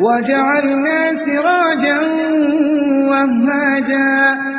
وجعلنا سراجا وهاجا